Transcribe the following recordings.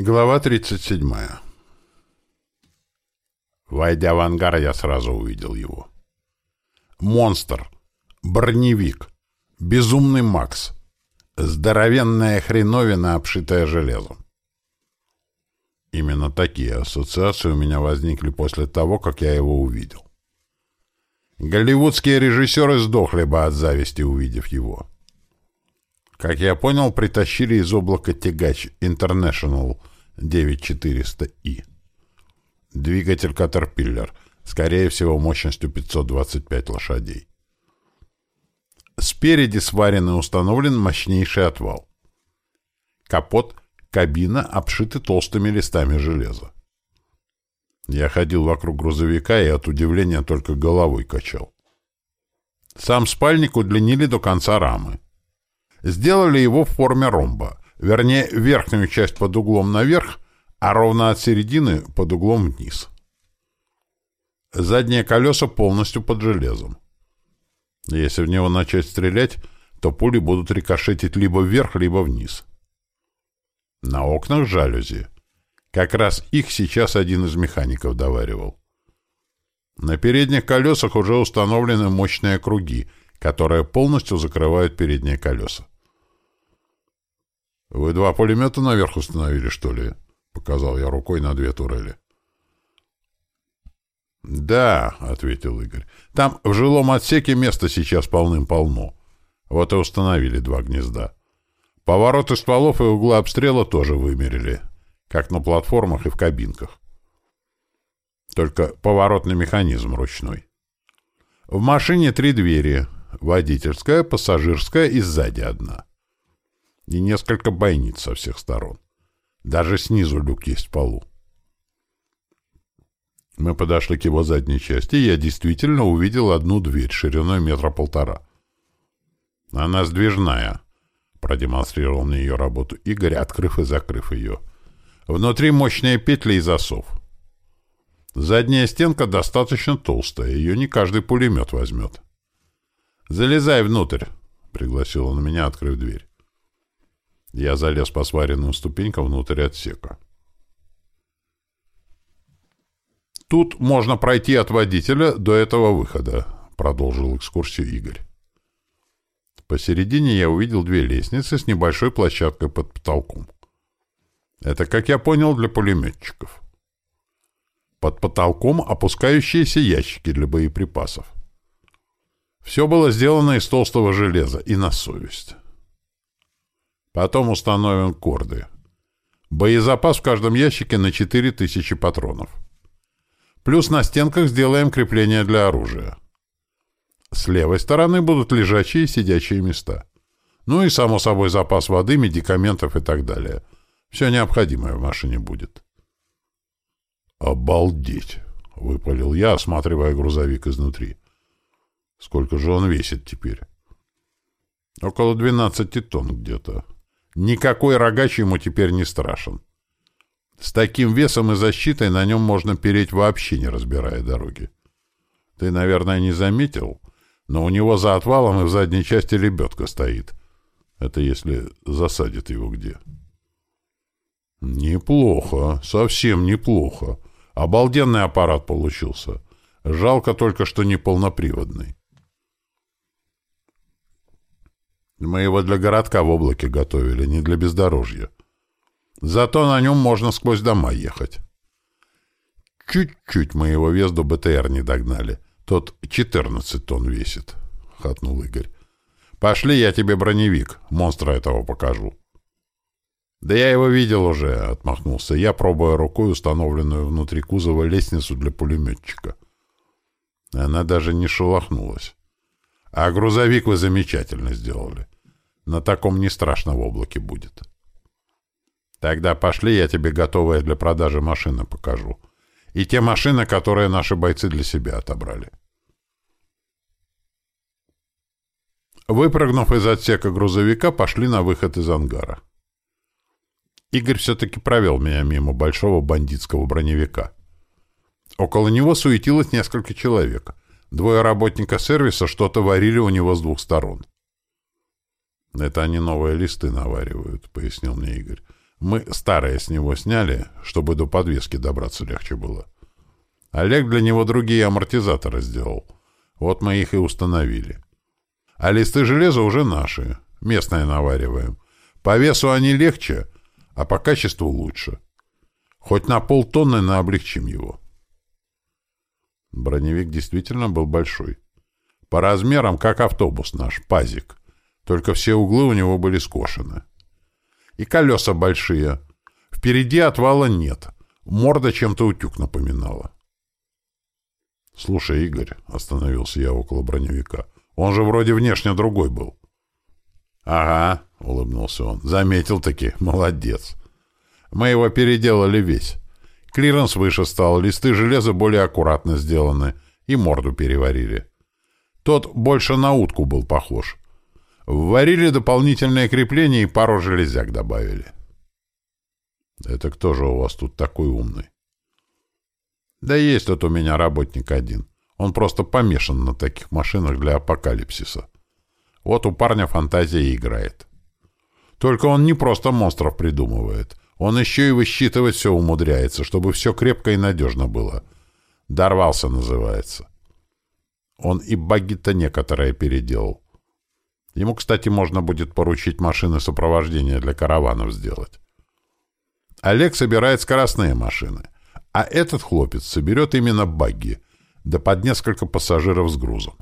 Глава 37. Войдя в ангар, я сразу увидел его. Монстр. Броневик. Безумный Макс. Здоровенная хреновина, обшитая железом. Именно такие ассоциации у меня возникли после того, как я его увидел. Голливудские режиссеры сдохли бы от зависти, увидев его. Как я понял, притащили из облака тягач International 9400i. Двигатель Caterpillar, скорее всего, мощностью 525 лошадей. Спереди сварен и установлен мощнейший отвал. Капот, кабина обшиты толстыми листами железа. Я ходил вокруг грузовика и от удивления только головой качал. Сам спальник удлинили до конца рамы. Сделали его в форме ромба, вернее, верхнюю часть под углом наверх, а ровно от середины под углом вниз. Задние колеса полностью под железом. Если в него начать стрелять, то пули будут рикошетить либо вверх, либо вниз. На окнах жалюзи. Как раз их сейчас один из механиков доваривал. На передних колесах уже установлены мощные круги, которые полностью закрывают передние колеса. «Вы два пулемета наверх установили, что ли?» — показал я рукой на две турели. «Да», — ответил Игорь. «Там в жилом отсеке места сейчас полным-полно. Вот и установили два гнезда. Повороты стволов и углы обстрела тоже вымерили, как на платформах и в кабинках. Только поворотный механизм ручной. В машине три двери. Водительская, пассажирская и сзади одна и несколько бойниц со всех сторон. Даже снизу люк есть в полу. Мы подошли к его задней части, и я действительно увидел одну дверь шириной метра полтора. «Она сдвижная», — продемонстрировал мне ее работу Игорь, открыв и закрыв ее. «Внутри мощные петли и засов. Задняя стенка достаточно толстая, ее не каждый пулемет возьмет». «Залезай внутрь», — пригласил он меня, открыв дверь. Я залез по сваренным ступенькам внутрь отсека. «Тут можно пройти от водителя до этого выхода», — продолжил экскурсию Игорь. Посередине я увидел две лестницы с небольшой площадкой под потолком. Это, как я понял, для пулеметчиков. Под потолком опускающиеся ящики для боеприпасов. Все было сделано из толстого железа и на совесть. Потом установим корды. Боезапас в каждом ящике на 4000 патронов. Плюс на стенках сделаем крепление для оружия. С левой стороны будут лежачие и сидячие места. Ну и, само собой, запас воды, медикаментов и так далее. Все необходимое в машине будет. «Обалдеть!» — выпалил я, осматривая грузовик изнутри. «Сколько же он весит теперь?» «Около 12 тонн где-то». Никакой рогач ему теперь не страшен. С таким весом и защитой на нем можно переть вообще не разбирая дороги. Ты, наверное, не заметил, но у него за отвалом и в задней части лебедка стоит. Это если засадит его где. Неплохо, совсем неплохо. Обалденный аппарат получился. Жалко только, что не полноприводный. Мы его для городка в облаке готовили, не для бездорожья. Зато на нем можно сквозь дома ехать. Чуть-чуть мы его вес до БТР не догнали. Тот 14 тонн весит, — хатнул Игорь. Пошли, я тебе броневик, монстра этого покажу. Да я его видел уже, — отмахнулся я, пробуя рукой установленную внутри кузова лестницу для пулеметчика. Она даже не шелохнулась. А грузовик вы замечательно сделали. На таком не страшно в облаке будет. Тогда пошли, я тебе готовые для продажи машины покажу. И те машины, которые наши бойцы для себя отобрали. Выпрыгнув из отсека грузовика, пошли на выход из ангара. Игорь все-таки провел меня мимо большого бандитского броневика. Около него суетилось несколько человек — Двое работника сервиса что-то варили у него с двух сторон. «Это они новые листы наваривают», — пояснил мне Игорь. Мы старое с него сняли, чтобы до подвески добраться легче было. Олег для него другие амортизаторы сделал. Вот мы их и установили. А листы железа уже наши, местные навариваем. По весу они легче, а по качеству лучше. Хоть на полтонны на облегчим его. Броневик действительно был большой. По размерам, как автобус наш, пазик. Только все углы у него были скошены. И колеса большие. Впереди отвала нет. Морда чем-то утюг напоминала. «Слушай, Игорь», — остановился я около броневика, — «он же вроде внешне другой был». «Ага», — улыбнулся он, — «заметил-таки, молодец. Мы его переделали весь. Клиренс выше стал, листы железа более аккуратно сделаны, и морду переварили. Тот больше на утку был похож. Вварили дополнительное крепление и пару железяк добавили. Это кто же у вас тут такой умный? Да есть тут у меня работник один. Он просто помешан на таких машинах для апокалипсиса. Вот у парня фантазия играет. Только он не просто монстров придумывает. Он еще и высчитывать все умудряется, чтобы все крепко и надежно было. Дорвался, называется. Он и баги-то некоторые переделал. Ему, кстати, можно будет поручить машины сопровождения для караванов сделать. Олег собирает скоростные машины, а этот хлопец соберет именно багги, да под несколько пассажиров с грузом.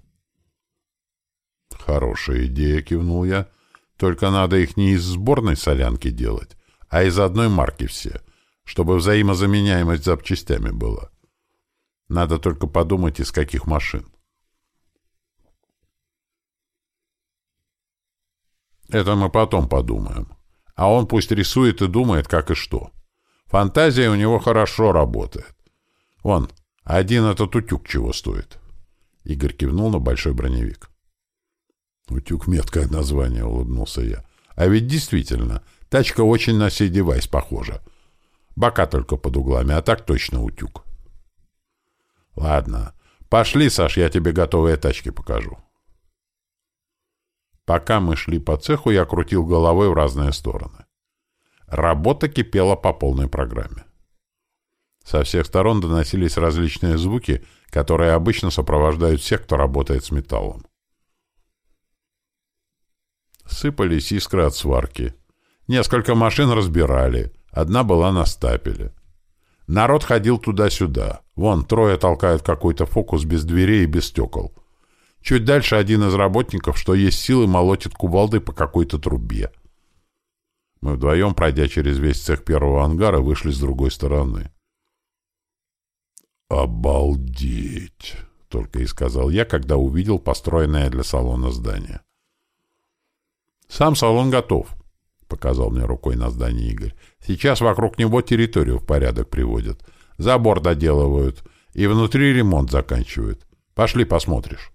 «Хорошая идея», — кивнул я. «Только надо их не из сборной солянки делать, а из одной марки все, чтобы взаимозаменяемость запчастями была. Надо только подумать, из каких машин. Это мы потом подумаем. А он пусть рисует и думает, как и что. Фантазия у него хорошо работает. Вон, один этот утюг чего стоит. Игорь кивнул на большой броневик. Утюг — меткое название, улыбнулся я. А ведь действительно, тачка очень на сей девайс похожа. Бока только под углами, а так точно утюг. Ладно, пошли, Саш, я тебе готовые тачки покажу. Пока мы шли по цеху, я крутил головой в разные стороны. Работа кипела по полной программе. Со всех сторон доносились различные звуки, которые обычно сопровождают всех, кто работает с металлом. Сыпались искры от сварки. Несколько машин разбирали. Одна была на стапеле. Народ ходил туда-сюда. Вон, трое толкают какой-то фокус без дверей и без стекол. Чуть дальше один из работников, что есть силы, молотит кувалдой по какой-то трубе. Мы вдвоем, пройдя через весь цех первого ангара, вышли с другой стороны. «Обалдеть!» — только и сказал я, когда увидел построенное для салона здание. «Сам салон готов», — показал мне рукой на здание Игорь. «Сейчас вокруг него территорию в порядок приводят. Забор доделывают и внутри ремонт заканчивают. Пошли посмотришь».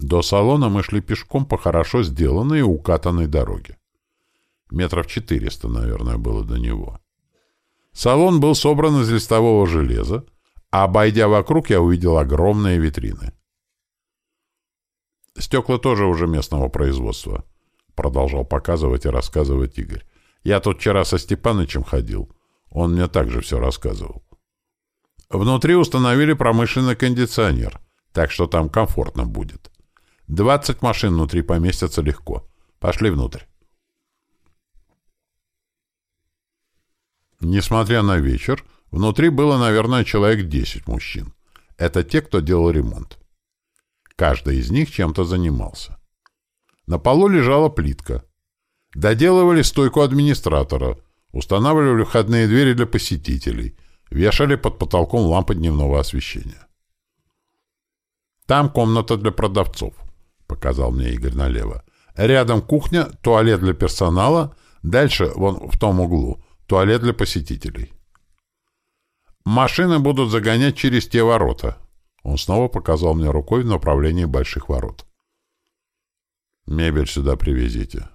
До салона мы шли пешком по хорошо сделанной и укатанной дороге. Метров четыреста, наверное, было до него. Салон был собран из листового железа, а, обойдя вокруг, я увидел огромные витрины. Стекла тоже уже местного производства, продолжал показывать и рассказывать Игорь. Я тут вчера со Степанычем ходил. Он мне также все рассказывал. Внутри установили промышленный кондиционер, так что там комфортно будет. Двадцать машин внутри поместятся легко. Пошли внутрь. Несмотря на вечер, внутри было, наверное, человек десять мужчин. Это те, кто делал ремонт. Каждый из них чем-то занимался. На полу лежала плитка. Доделывали стойку администратора, устанавливали входные двери для посетителей, вешали под потолком лампы дневного освещения. Там комната для продавцов — показал мне Игорь налево. Рядом кухня, туалет для персонала, дальше, вон в том углу, туалет для посетителей. Машины будут загонять через те ворота. Он снова показал мне рукой в направлении больших ворот. Мебель сюда привезите.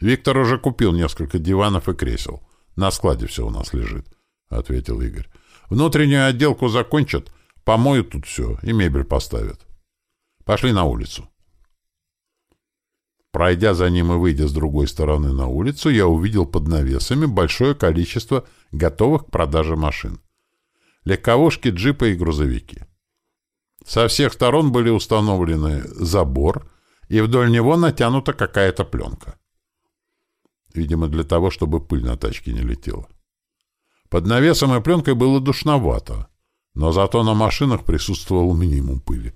Виктор уже купил несколько диванов и кресел. На складе все у нас лежит, — ответил Игорь. Внутреннюю отделку закончат, помоют тут все и мебель поставят. Пошли на улицу. Пройдя за ним и выйдя с другой стороны на улицу, я увидел под навесами большое количество готовых к продаже машин. Легковушки, джипы и грузовики. Со всех сторон были установлены забор, и вдоль него натянута какая-то пленка. Видимо, для того, чтобы пыль на тачке не летела. Под навесом и пленкой было душновато, но зато на машинах присутствовал минимум пыли.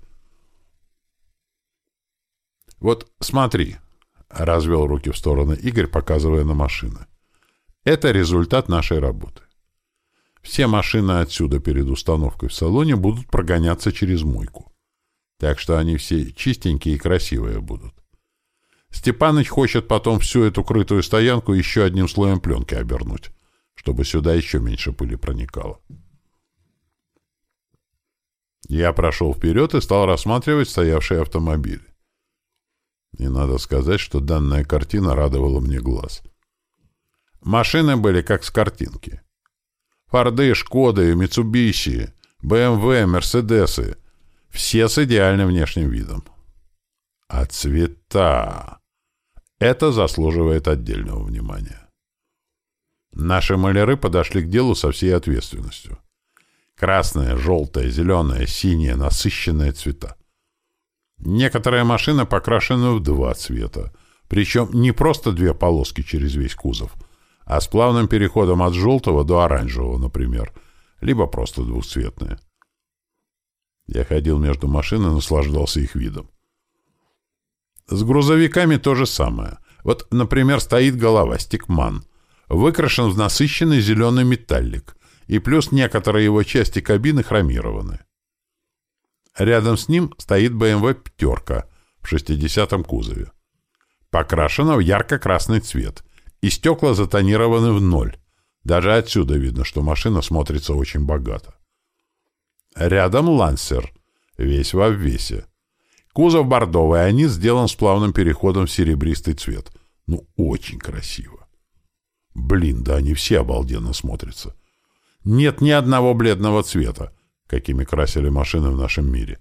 «Вот смотри», — развел руки в стороны Игорь, показывая на машины. «Это результат нашей работы. Все машины отсюда перед установкой в салоне будут прогоняться через мойку. Так что они все чистенькие и красивые будут. Степаныч хочет потом всю эту крытую стоянку еще одним слоем пленки обернуть, чтобы сюда еще меньше пыли проникало. Я прошел вперед и стал рассматривать стоявшие автомобили. И надо сказать, что данная картина радовала мне глаз. Машины были как с картинки. Форды, Шкоды, Митсубиши, БМВ, Мерседесы. Все с идеальным внешним видом. А цвета... Это заслуживает отдельного внимания. Наши маляры подошли к делу со всей ответственностью. Красное, желтое, зеленое, синее, насыщенные цвета. Некоторые машины покрашены в два цвета, причем не просто две полоски через весь кузов, а с плавным переходом от желтого до оранжевого, например, либо просто двухцветные. Я ходил между машин и наслаждался их видом. С грузовиками то же самое. Вот, например, стоит голова «Стикман», выкрашен в насыщенный зеленый металлик, и плюс некоторые его части кабины хромированы. Рядом с ним стоит BMW «Пятерка» в 60-м кузове. Покрашена в ярко-красный цвет, и стекла затонированы в ноль. Даже отсюда видно, что машина смотрится очень богато. Рядом «Лансер», весь в обвесе. Кузов бордовый, а низ сделан с плавным переходом в серебристый цвет. Ну, очень красиво. Блин, да они все обалденно смотрятся. Нет ни одного бледного цвета какими красили машины в нашем мире.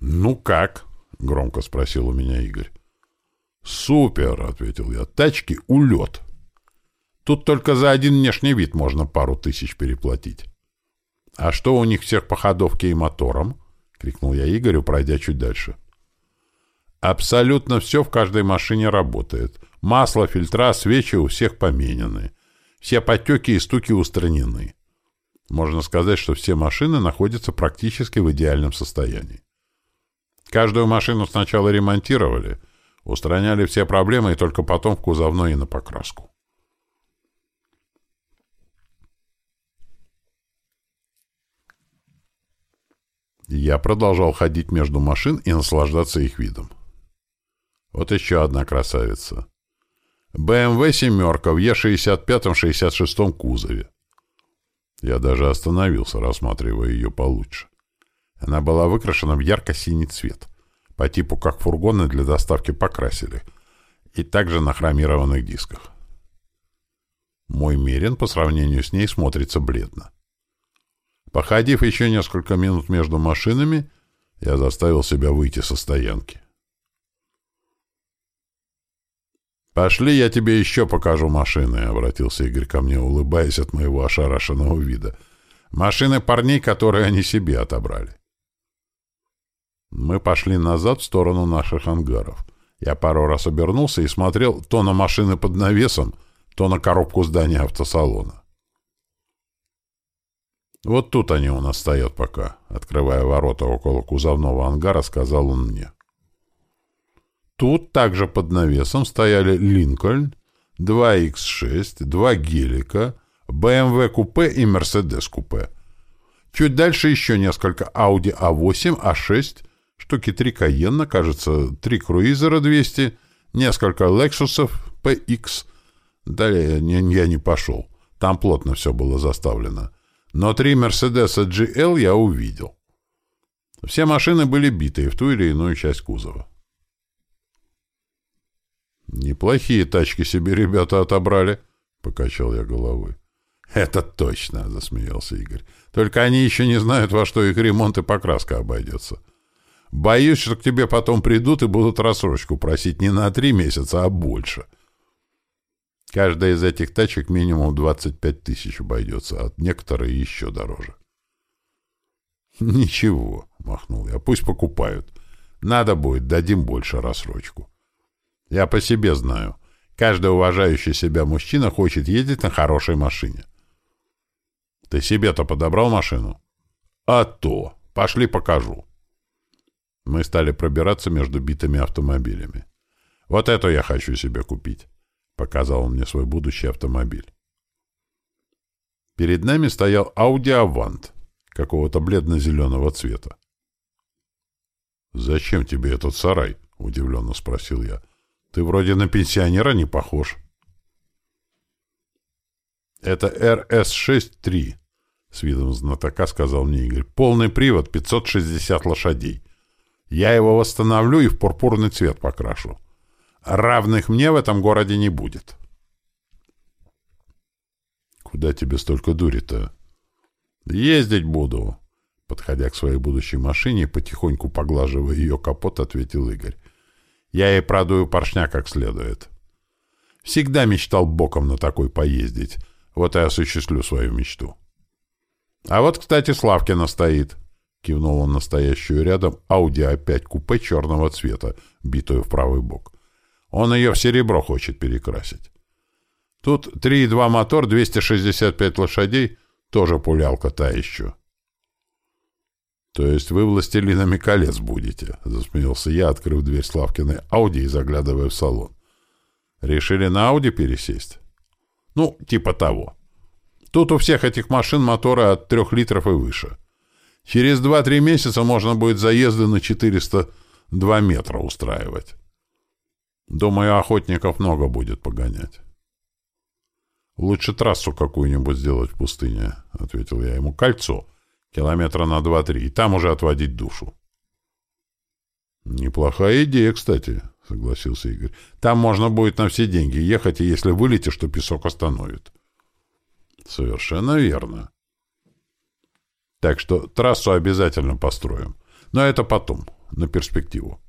«Ну как?» — громко спросил у меня Игорь. «Супер!» — ответил я. «Тачки — улет. Тут только за один внешний вид можно пару тысяч переплатить». «А что у них всех по ходовке и моторам?» — крикнул я Игорю, пройдя чуть дальше. «Абсолютно все в каждой машине работает. Масло, фильтра, свечи у всех поменены. Все потеки и стуки устранены. Можно сказать, что все машины находятся практически в идеальном состоянии. Каждую машину сначала ремонтировали, устраняли все проблемы и только потом в кузовной и на покраску. Я продолжал ходить между машин и наслаждаться их видом. Вот еще одна красавица. BMW «семерка» в Е65-66 кузове. Я даже остановился, рассматривая ее получше. Она была выкрашена в ярко-синий цвет, по типу как фургоны для доставки покрасили, и также на хромированных дисках. Мой Мерин по сравнению с ней смотрится бледно. Походив еще несколько минут между машинами, я заставил себя выйти со стоянки. «Пошли, я тебе еще покажу машины», — обратился Игорь ко мне, улыбаясь от моего ошарашенного вида. «Машины парней, которые они себе отобрали». Мы пошли назад в сторону наших ангаров. Я пару раз обернулся и смотрел то на машины под навесом, то на коробку здания автосалона. «Вот тут они у нас стоят пока», — открывая ворота около кузовного ангара, сказал он мне. Тут также под навесом стояли «Линкольн», 2Х6, 2 «Гелика», BMW купе и Mercedes купе. Чуть дальше еще несколько Audi A8, A6, штуки 3 Cayenne, кажется, 3 круизера 200, несколько Lexus PX. Далее я не пошел. Там плотно все было заставлено. Но три Mercedes GL я увидел. Все машины были битые в ту или иную часть кузова. «Неплохие тачки себе ребята отобрали», — покачал я головой. «Это точно», — засмеялся Игорь. «Только они еще не знают, во что их ремонт и покраска обойдется. Боюсь, что к тебе потом придут и будут рассрочку просить не на три месяца, а больше. Каждая из этих тачек минимум 25 тысяч обойдется, а некоторые еще дороже. «Ничего», — махнул я, — «пусть покупают. Надо будет, дадим больше рассрочку. Я по себе знаю. Каждый уважающий себя мужчина хочет ездить на хорошей машине. Ты себе-то подобрал машину? А то. Пошли покажу. Мы стали пробираться между битыми автомобилями. Вот эту я хочу себе купить. Показал он мне свой будущий автомобиль. Перед нами стоял Audi Avant какого-то бледно-зеленого цвета. «Зачем тебе этот сарай?» — удивленно спросил я. «Ты вроде на пенсионера не похож». «Это РС-6-3», — с видом знатока сказал мне Игорь. «Полный привод, 560 лошадей. Я его восстановлю и в пурпурный цвет покрашу. Равных мне в этом городе не будет». «Куда тебе столько дури-то?» «Ездить буду», — подходя к своей будущей машине, потихоньку поглаживая ее капот, ответил Игорь. «Я ей продую поршня как следует. Всегда мечтал боком на такой поездить. Вот и осуществлю свою мечту». «А вот, кстати, Славкина стоит», — кивнул он настоящую рядом Ауди А5 купе черного цвета, битую в правый бок. «Он ее в серебро хочет перекрасить. Тут 3,2 мотор, 265 лошадей — тоже пулялка та еще. — То есть вы властелинами колец будете? — засмеялся я, открыв дверь Славкиной Ауди и заглядывая в салон. — Решили на Ауди пересесть? — Ну, типа того. Тут у всех этих машин моторы от трех литров и выше. Через два-три месяца можно будет заезды на 402 метра устраивать. Думаю, охотников много будет погонять. «Лучше трассу какую-нибудь сделать в пустыне», — ответил я ему. «Кольцо. Километра на два-три. И там уже отводить душу». «Неплохая идея, кстати», — согласился Игорь. «Там можно будет на все деньги ехать, и если вылетишь, то песок остановит». «Совершенно верно». «Так что трассу обязательно построим. Но это потом, на перспективу.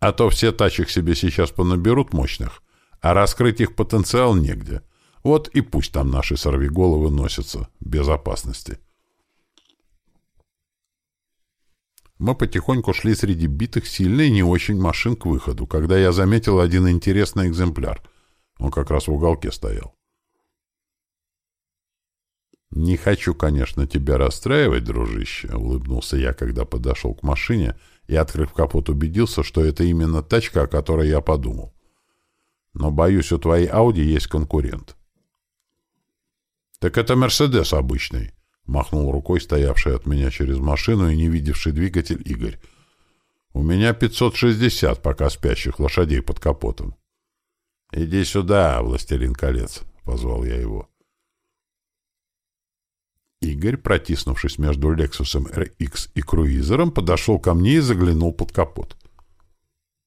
А то все тачек себе сейчас понаберут мощных, а раскрыть их потенциал негде». Вот и пусть там наши сорвиголовы носятся. Безопасности. Мы потихоньку шли среди битых сильно и не очень машин к выходу, когда я заметил один интересный экземпляр. Он как раз в уголке стоял. «Не хочу, конечно, тебя расстраивать, дружище», — улыбнулся я, когда подошел к машине и, открыв капот, убедился, что это именно тачка, о которой я подумал. «Но, боюсь, у твоей Ауди есть конкурент. «Так это Мерседес обычный», — махнул рукой стоявший от меня через машину и не видевший двигатель Игорь. «У меня 560 пока спящих лошадей под капотом». «Иди сюда, властелин колец», — позвал я его. Игорь, протиснувшись между Лексусом RX и круизером, подошел ко мне и заглянул под капот.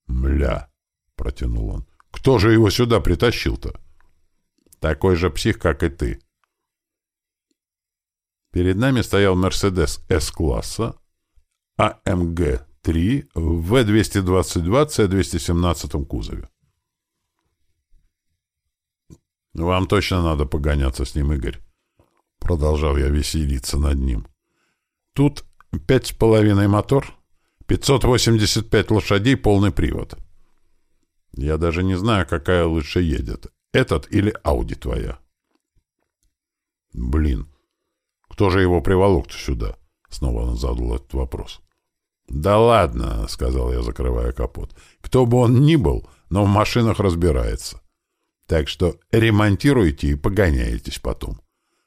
«Мля!» — протянул он. «Кто же его сюда притащил-то?» «Такой же псих, как и ты», Перед нами стоял Mercedes S-класса AMG-3 в V222 C217 кузове. «Вам точно надо погоняться с ним, Игорь», — продолжал я веселиться над ним. «Тут пять с половиной мотор, 585 лошадей, полный привод. Я даже не знаю, какая лучше едет, этот или Ауди твоя». «Блин, кто же его приволок-то сюда? Снова он задал этот вопрос. «Да ладно», — сказал я, закрывая капот. «Кто бы он ни был, но в машинах разбирается. Так что ремонтируйте и погоняйтесь потом.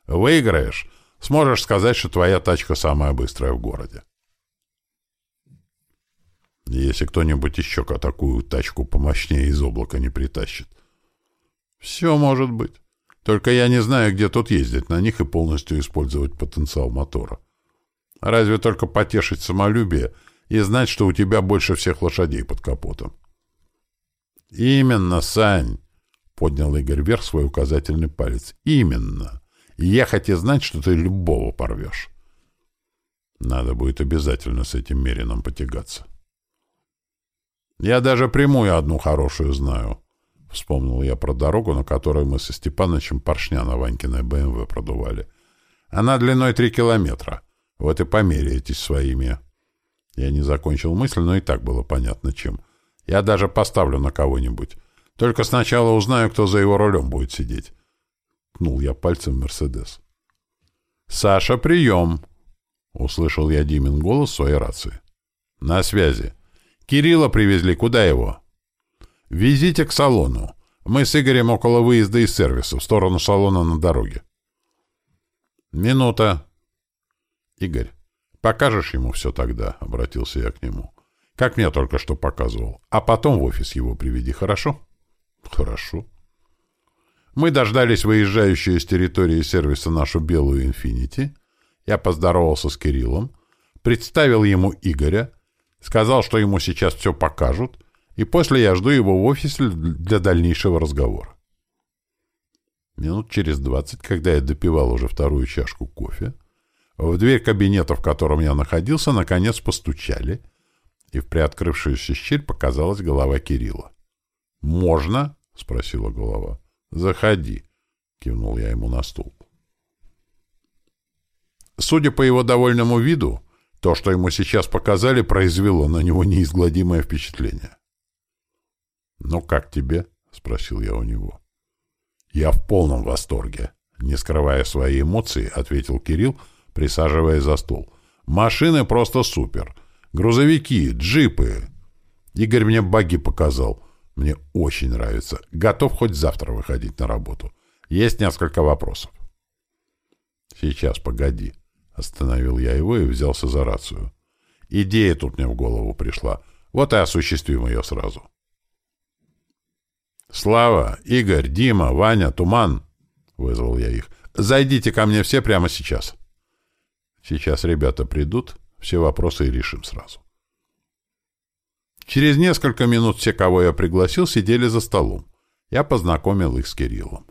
Выиграешь, сможешь сказать, что твоя тачка самая быстрая в городе». Если кто-нибудь еще такую тачку помощнее из облака не притащит. Все может быть. Только я не знаю, где тут ездить на них и полностью использовать потенциал мотора. Разве только потешить самолюбие и знать, что у тебя больше всех лошадей под капотом. «Именно, Сань!» — поднял Игорь вверх свой указательный палец. «Именно! Ехать и знать, что ты любого порвешь». Надо будет обязательно с этим Мерином потягаться. Я даже прямую одну хорошую знаю. Вспомнил я про дорогу, на которой мы со Степановичем поршня на Ванькиной БМВ продували. Она длиной три километра. Вот и померяетесь своими. Я не закончил мысль, но и так было понятно, чем. Я даже поставлю на кого-нибудь. Только сначала узнаю, кто за его рулем будет сидеть. Кнул я пальцем Мерседес. «Саша, прием!» — услышал я Димин голос своей рации. «На связи. Кирилла привезли. Куда его?» «Везите к салону. Мы с Игорем около выезда из сервиса, в сторону салона на дороге». «Минута». «Игорь, покажешь ему все тогда?» — обратился я к нему. «Как мне только что показывал. А потом в офис его приведи, хорошо?» «Хорошо». Мы дождались выезжающую из территории сервиса нашу белую «Инфинити». Я поздоровался с Кириллом, представил ему Игоря, сказал, что ему сейчас все покажут, и после я жду его в офисе для дальнейшего разговора. Минут через двадцать, когда я допивал уже вторую чашку кофе, в дверь кабинета, в котором я находился, наконец постучали, и в приоткрывшуюся щель показалась голова Кирилла. «Можно?» — спросила голова. «Заходи», — кивнул я ему на стул. Судя по его довольному виду, то, что ему сейчас показали, произвело на него неизгладимое впечатление. «Ну как тебе?» — спросил я у него. «Я в полном восторге», — не скрывая свои эмоции, ответил Кирилл, присаживаясь за стол. «Машины просто супер. Грузовики, джипы. Игорь мне баги показал. Мне очень нравится. Готов хоть завтра выходить на работу. Есть несколько вопросов. Сейчас, погоди. Остановил я его и взялся за рацию. Идея тут мне в голову пришла. Вот и осуществим ее сразу. «Слава, Игорь, Дима, Ваня, Туман!» — вызвал я их. «Зайдите ко мне все прямо сейчас». Сейчас ребята придут, все вопросы и решим сразу. Через несколько минут все, кого я пригласил, сидели за столом. Я познакомил их с Кириллом.